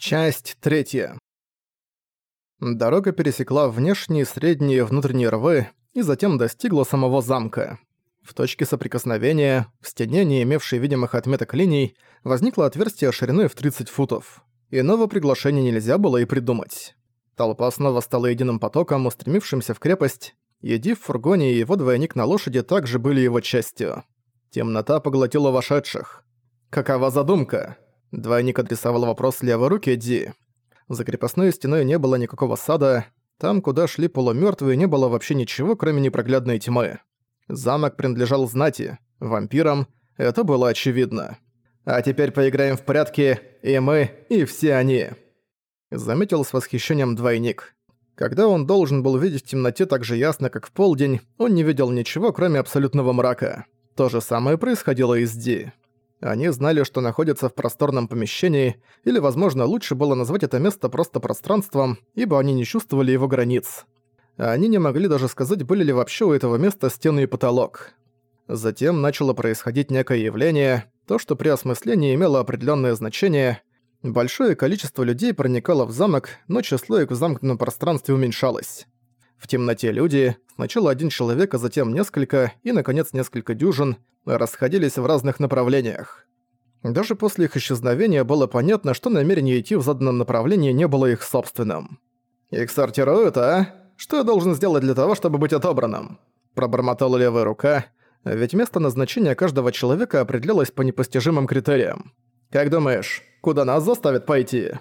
Часть третья. Дорога пересекла внешние, средние и внутренние рвы и затем достигла самого замка. В точке соприкосновения, в стене, не имевшей видимых отметок линий, возникло отверстие шириной в 30 футов. Иного приглашения нельзя было и придумать. Толпа снова стала единым потоком, устремившимся в крепость. Еди в фургоне и его двойник на лошади также были его частью. Темнота поглотила вошедших. Какова задумка? Двойник адресовал вопрос левой руке Ди. За крепостной стеной не было никакого сада, там, куда шли полумёртвые, не было вообще ничего, кроме непроглядной тьмы. Замок принадлежал знати, вампирам, это было очевидно. «А теперь поиграем в порядке, и мы, и все они», — заметил с восхищением двойник. Когда он должен был видеть в темноте так же ясно, как в полдень, он не видел ничего, кроме абсолютного мрака. То же самое происходило и с Ди. Они знали, что находятся в просторном помещении, или, возможно, лучше было назвать это место просто пространством, ибо они не чувствовали его границ. Они не могли даже сказать, были ли вообще у этого места стены и потолок. Затем начало происходить некое явление, то, что при осмыслении имело определенное значение. Большое количество людей проникало в замок, но число их в замкнутом пространстве уменьшалось. В темноте люди, сначала один человек, а затем несколько, и, наконец, несколько дюжин, расходились в разных направлениях. Даже после их исчезновения было понятно, что намерение идти в заданном направлении не было их собственным. «Их сортируют, а? Что я должен сделать для того, чтобы быть отобранным?» Пробормотала левая рука, ведь место назначения каждого человека определялось по непостижимым критериям. «Как думаешь, куда нас заставят пойти?»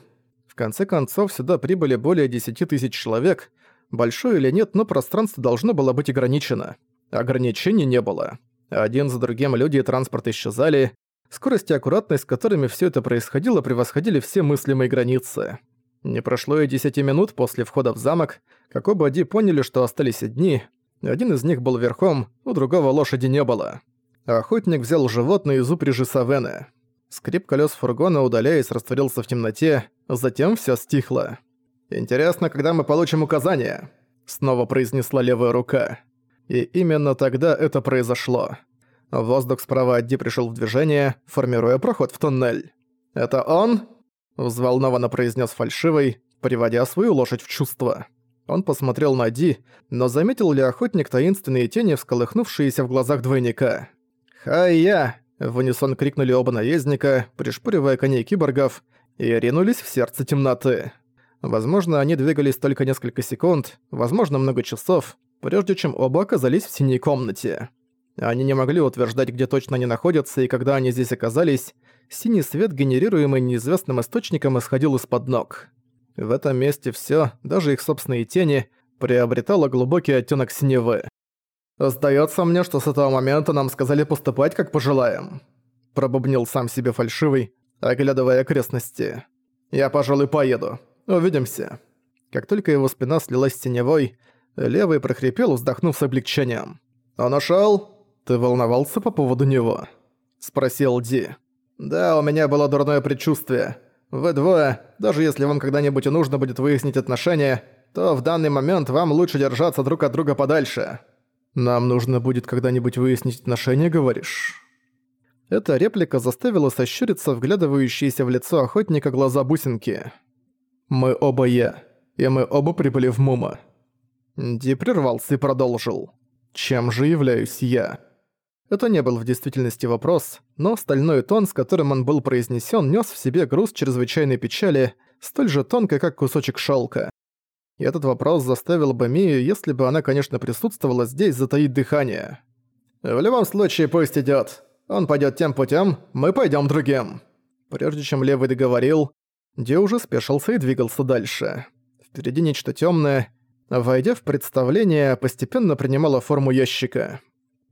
В конце концов, сюда прибыли более 10 тысяч человек, большое или нет, но пространство должно было быть ограничено. Ограничений не было. Один за другим люди и транспорт исчезали, скорость и аккуратность, с которыми все это происходило, превосходили все мыслимые границы. Не прошло и десяти минут после входа в замок, как оба Ди поняли, что остались одни. Один из них был верхом, у другого лошади не было. Охотник взял животное из упряжи Савены. Скрип колес фургона, удаляясь, растворился в темноте, затем все стихло. «Интересно, когда мы получим указания?» Снова произнесла левая рука. И именно тогда это произошло. Воздух справа от Ди пришел в движение, формируя проход в туннель. «Это он?» – взволнованно произнес фальшивый, приводя свою лошадь в чувство. Он посмотрел на Ди, но заметил ли охотник таинственные тени, всколыхнувшиеся в глазах двойника. «Хай-я!» – в унисон крикнули оба наездника, пришпуривая коней киборгов, и ринулись в сердце темноты. Возможно, они двигались только несколько секунд, возможно, много часов, прежде чем оба оказались в синей комнате. Они не могли утверждать, где точно они находятся, и когда они здесь оказались, синий свет, генерируемый неизвестным источником, исходил из-под ног. В этом месте всё, даже их собственные тени, приобретало глубокий оттенок синевы. «Сдаётся мне, что с этого момента нам сказали поступать, как пожелаем», пробубнил сам себе фальшивый, оглядывая окрестности. «Я, пожалуй, поеду. Увидимся». Как только его спина слилась с теневой, Левый прохрипел, вздохнув с облегчением. «Он ушёл? Ты волновался по поводу него?» Спросил Ди. «Да, у меня было дурное предчувствие. Вы двое, даже если вам когда-нибудь и нужно будет выяснить отношения, то в данный момент вам лучше держаться друг от друга подальше. Нам нужно будет когда-нибудь выяснить отношения, говоришь?» Эта реплика заставила сощуриться вглядывающиеся в лицо охотника глаза бусинки. «Мы оба я, и мы оба прибыли в Мума. Ди прервался и продолжил. «Чем же являюсь я?» Это не был в действительности вопрос, но стальной тон, с которым он был произнесен, нес в себе груз чрезвычайной печали, столь же тонкой, как кусочек шелка. И этот вопрос заставил бы Мию, если бы она, конечно, присутствовала здесь, затаить дыхание. «В любом случае, пусть идет. Он пойдет тем путем, мы пойдем другим». Прежде чем Левый договорил, Ди уже спешился и двигался дальше. Впереди нечто темное, войдя в представление, постепенно принимала форму ящика.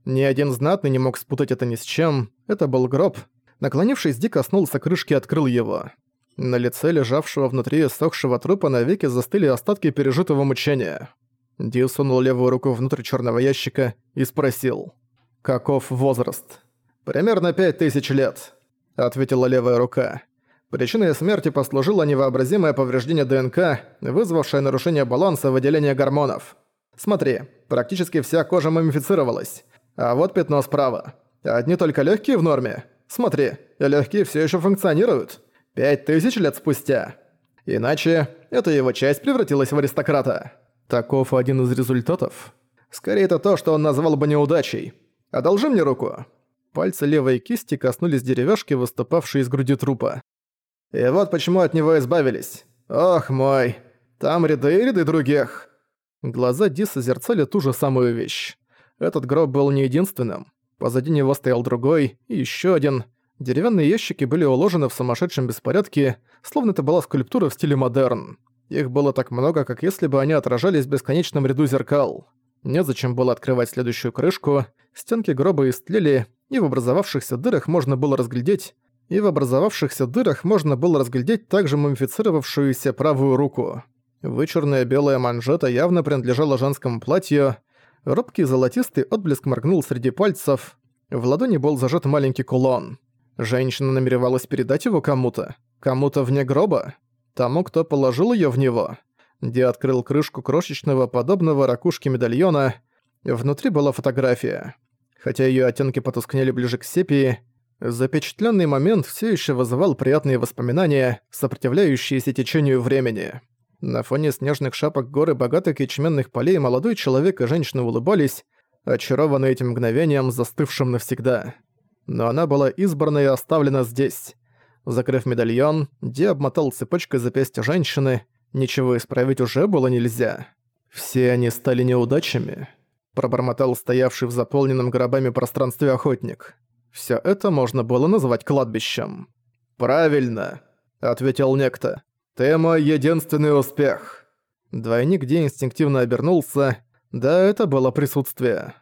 Ни один знатный не мог спутать это ни с чем, это был гроб. Наклонившись, Ди коснулся крышки и открыл его. На лице лежавшего внутри сохшего трупа навеки застыли остатки пережитого мучения. Ди сунул левую руку внутрь черного ящика и спросил. «Каков возраст?» «Примерно пять тысяч лет», — ответила левая рука. Причиной смерти послужило невообразимое повреждение ДНК, вызвавшее нарушение баланса выделения гормонов. Смотри, практически вся кожа мумифицировалась. А вот пятно справа. Одни только легкие в норме. Смотри, легкие все еще функционируют. Пять тысяч лет спустя. Иначе эта его часть превратилась в аристократа. Таков один из результатов. Скорее, это то, что он назвал бы неудачей. Одолжи мне руку. Пальцы левой кисти коснулись деревяшки, выступавшей из груди трупа. И вот почему от него избавились. Ох мой, там ряды и ряды других. Глаза Ди созерцали ту же самую вещь. Этот гроб был не единственным. Позади него стоял другой, и ещё один. Деревянные ящики были уложены в сумасшедшем беспорядке, словно это была скульптура в стиле модерн. Их было так много, как если бы они отражались в бесконечном ряду зеркал. Незачем было открывать следующую крышку, стенки гроба истлели, и в образовавшихся дырах можно было разглядеть, и в образовавшихся дырах можно было разглядеть также мумифицировавшуюся правую руку. Вычурная белая манжета явно принадлежала женскому платью, робкий золотистый отблеск моргнул среди пальцев, в ладони был зажат маленький кулон. Женщина намеревалась передать его кому-то, кому-то вне гроба, тому, кто положил её в него. Ди открыл крышку крошечного, подобного ракушке медальона. Внутри была фотография. Хотя её оттенки потускнели ближе к сепии, запечатлённый момент всё ещё вызывал приятные воспоминания, сопротивляющиеся течению времени. На фоне снежных шапок горы богатых ячменных полей молодой человек и женщина улыбались, очарованные этим мгновением, застывшим навсегда. Но она была избрана и оставлена здесь. Закрыв медальон, Ди обмотал цепочкой запястья женщины, ничего исправить уже было нельзя. Все они стали неудачами, пробормотал стоявший в заполненном гробами пространстве охотник. Все это можно было назвать кладбищем. «Правильно», — ответил некто. «Ты мой единственный успех». Двойник Ди инстинктивно обернулся. Да, это было присутствие.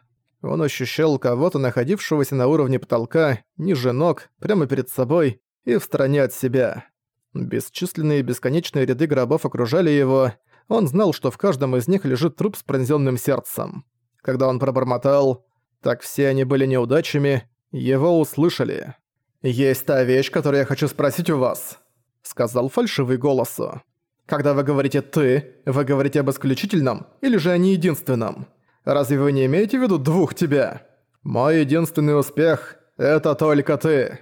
Он ощущал кого-то, находившегося на уровне потолка, ниже ног, прямо перед собой и в стороне от себя. Бесчисленные бесконечные ряды гробов окружали его. Он знал, что в каждом из них лежит труп с пронзённым сердцем. Когда он пробормотал «Так все они были неудачами», его услышали. «Есть та вещь, которую я хочу спросить у вас», сказал фальшивый голосу. «Когда вы говорите «ты», вы говорите об исключительном или же о неединственном? Разве вы не имеете в виду двух тебя? Мой единственный успех — это только ты.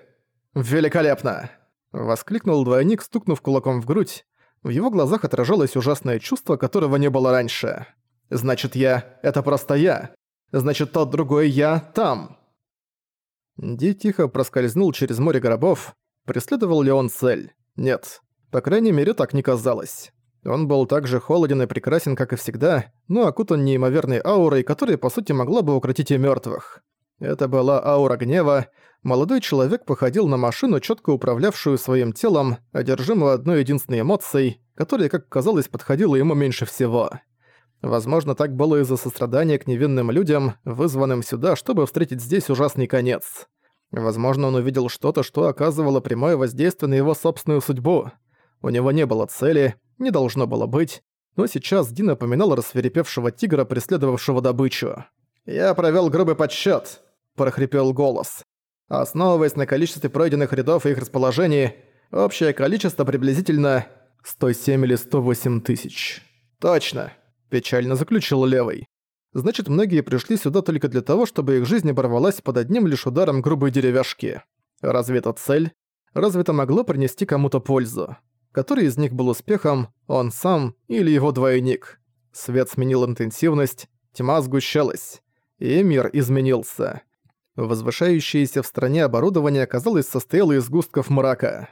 Великолепно!» Воскликнул двойник, стукнув кулаком в грудь. В его глазах отражалось ужасное чувство, которого не было раньше. «Значит, я — это просто я. Значит, тот другой я там». Ди тихо проскользнул через море гробов. Преследовал ли он цель? Нет. По крайней мере, так не казалось. Он был так же холоден и прекрасен, как и всегда, но окутан неимоверной аурой, которая, по сути, могла бы укротить и мёртвых. Это была аура гнева. Молодой человек походил на машину, чётко управлявшую своим телом, одержимую одной единственной эмоцией, которая, как казалось, подходила ему меньше всего. Возможно, так было из-за сострадания к невинным людям, вызванным сюда, чтобы встретить здесь ужасный конец. Возможно, он увидел что-то, что оказывало прямое воздействие на его собственную судьбу. У него не было цели, не должно было быть, но сейчас Ди напоминал рассверепевшего тигра, преследовавшего добычу. «Я провёл грубый подсчёт», – прохрипел голос. «Основываясь на количестве пройденных рядов и их расположении, общее количество приблизительно 107 или 108 тысяч». «Точно», – печально заключил левый. Значит, многие пришли сюда только для того, чтобы их жизнь оборвалась под одним лишь ударом грубой деревяшки. Разве это цель? Разве это могло принести кому-то пользу? Который из них был успехом, он сам или его двойник? Свет сменил интенсивность, тьма сгущалась, и мир изменился. Возвышающееся в стране оборудование, казалось, состояло из густков мрака.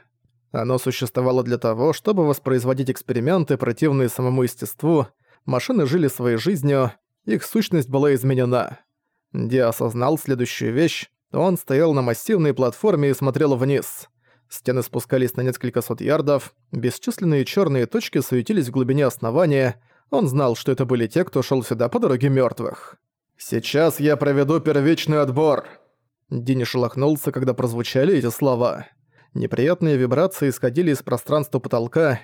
Оно существовало для того, чтобы воспроизводить эксперименты, противные самому естеству. Машины жили своей жизнью, их сущность была изменена. Ди осознал следующую вещь. Он стоял на массивной платформе и смотрел вниз. Стены спускались на несколько сот ярдов, бесчисленные черные точки суетились в глубине основания. Он знал, что это были те, кто шел сюда по дороге мертвых. «Сейчас я проведу первичный отбор!» Ди не шелохнулся, когда прозвучали эти слова. Неприятные вибрации исходили из пространства потолка.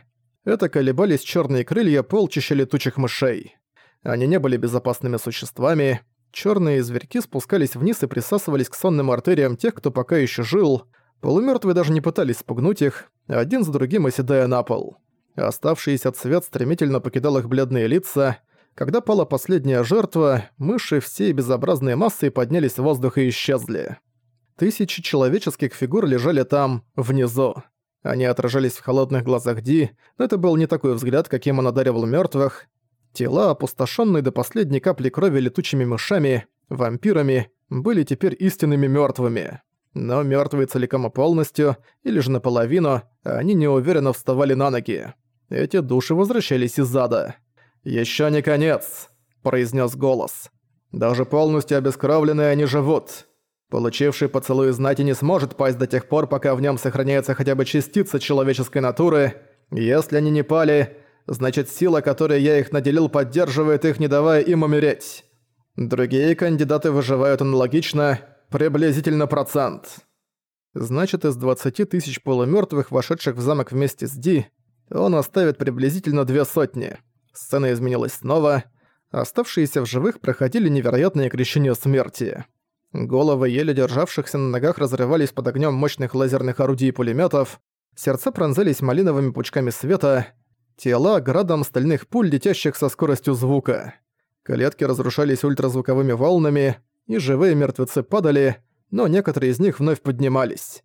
Это колебались черные крылья полчища летучих мышей. Они не были безопасными существами. Черные зверьки спускались вниз и присасывались к сонным артериям тех, кто пока еще жил. Полумертвые даже не пытались спугнуть их, один за другим оседая на пол. Оставшийся цвет стремительно покидал их бледные лица. Когда пала последняя жертва, мыши всей безобразной массой поднялись в воздух и исчезли. Тысячи человеческих фигур лежали там, внизу. Они отражались в холодных глазах Ди, но это был не такой взгляд, каким он одаривал мертвых. Тела, опустошенные до последней капли крови летучими мышами, вампирами, были теперь истинными мертвыми. Но мертвые целиком и полностью, или же наполовину, они неуверенно вставали на ноги. Эти души возвращались из ада. Еще не конец», — произнес голос. «Даже полностью обескровленные они живут. Получивший поцелуй знати не сможет пасть до тех пор, пока в нем сохраняется хотя бы частица человеческой натуры. Если они не пали, значит сила, которой я их наделил, поддерживает их, не давая им умереть. Другие кандидаты выживают аналогично, приблизительно процент. Значит, из 20 тысяч полумёртвых, вошедших в замок вместе с Ди, он оставит приблизительно две сотни. Сцена изменилась снова. Оставшиеся в живых проходили невероятное крещение смерти. Головы еле державшихся на ногах разрывались под огнем мощных лазерных орудий и пулеметов, сердца пронзались малиновыми пучками света, тела градом стальных пуль, летящих со скоростью звука. Клетки разрушались ультразвуковыми волнами, и живые мертвецы падали, но некоторые из них вновь поднимались.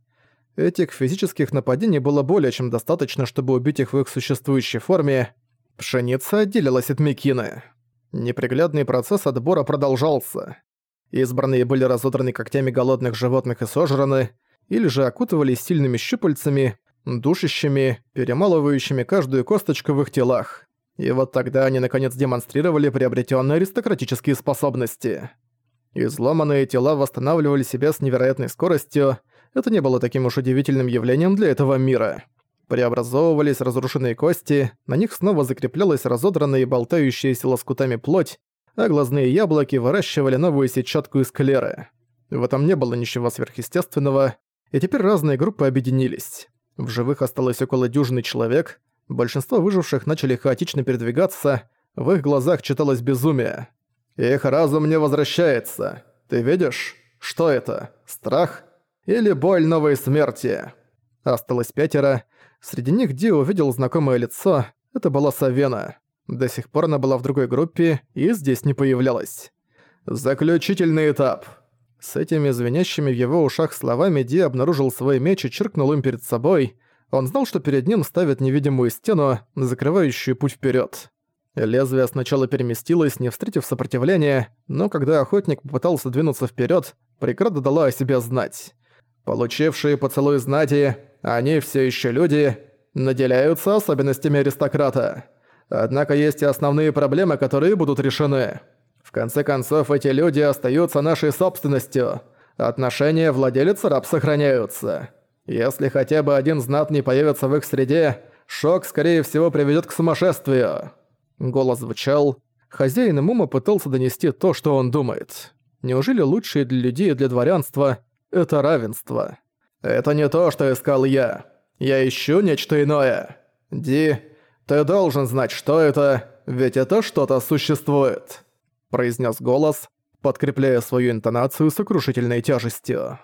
Этих физических нападений было более чем достаточно, чтобы убить их в их существующей форме. Пшеница отделилась от мекины. Неприглядный процесс отбора продолжался. Избранные были разодраны когтями голодных животных и сожраны, или же окутывались сильными щупальцами, душащими, перемалывающими каждую косточку в их телах. И вот тогда они наконец демонстрировали приобретенные аристократические способности. Изломанные тела восстанавливали себя с невероятной скоростью, это не было таким уж удивительным явлением для этого мира. Преобразовывались разрушенные кости, на них снова закреплялась разодранная и болтающаяся лоскутами плоть, а глазные яблоки выращивали новую сетчатку из клеры. В этом не было ничего сверхъестественного, и теперь разные группы объединились. В живых осталось около дюжины человек, большинство выживших начали хаотично передвигаться, в их глазах читалось безумие. «Их разум не возвращается. Ты видишь? Что это? Страх? Или боль новой смерти?» Осталось пятеро. Среди них Ди увидел знакомое лицо. Это была Савена. До сих пор она была в другой группе и здесь не появлялась. «Заключительный этап». С этими звенящими в его ушах словами Ди обнаружил свой меч и чиркнул им перед собой. Он знал, что перед ним ставят невидимую стену, закрывающую путь вперед. Лезвие сначала переместилось, не встретив сопротивления, но когда охотник попытался двинуться вперед, преграда дала о себе знать. Получившие поцелуй знати, они все еще люди, наделяются особенностями аристократа. Однако есть и основные проблемы, которые будут решены. В конце концов, эти люди остаются нашей собственностью. Отношения владелец-раб сохраняются. Если хотя бы один знатный появится в их среде, шок, скорее всего, приведет к сумасшествию. Голос звучал. Хозяин Мума пытался донести то, что он думает. Неужели лучшее для людей и для дворянства – это равенство? Это не то, что искал я. Я ищу нечто иное. Ди, ты должен знать, что это, ведь это что-то существует», – произнес голос, подкрепляя свою интонацию сокрушительной тяжестью.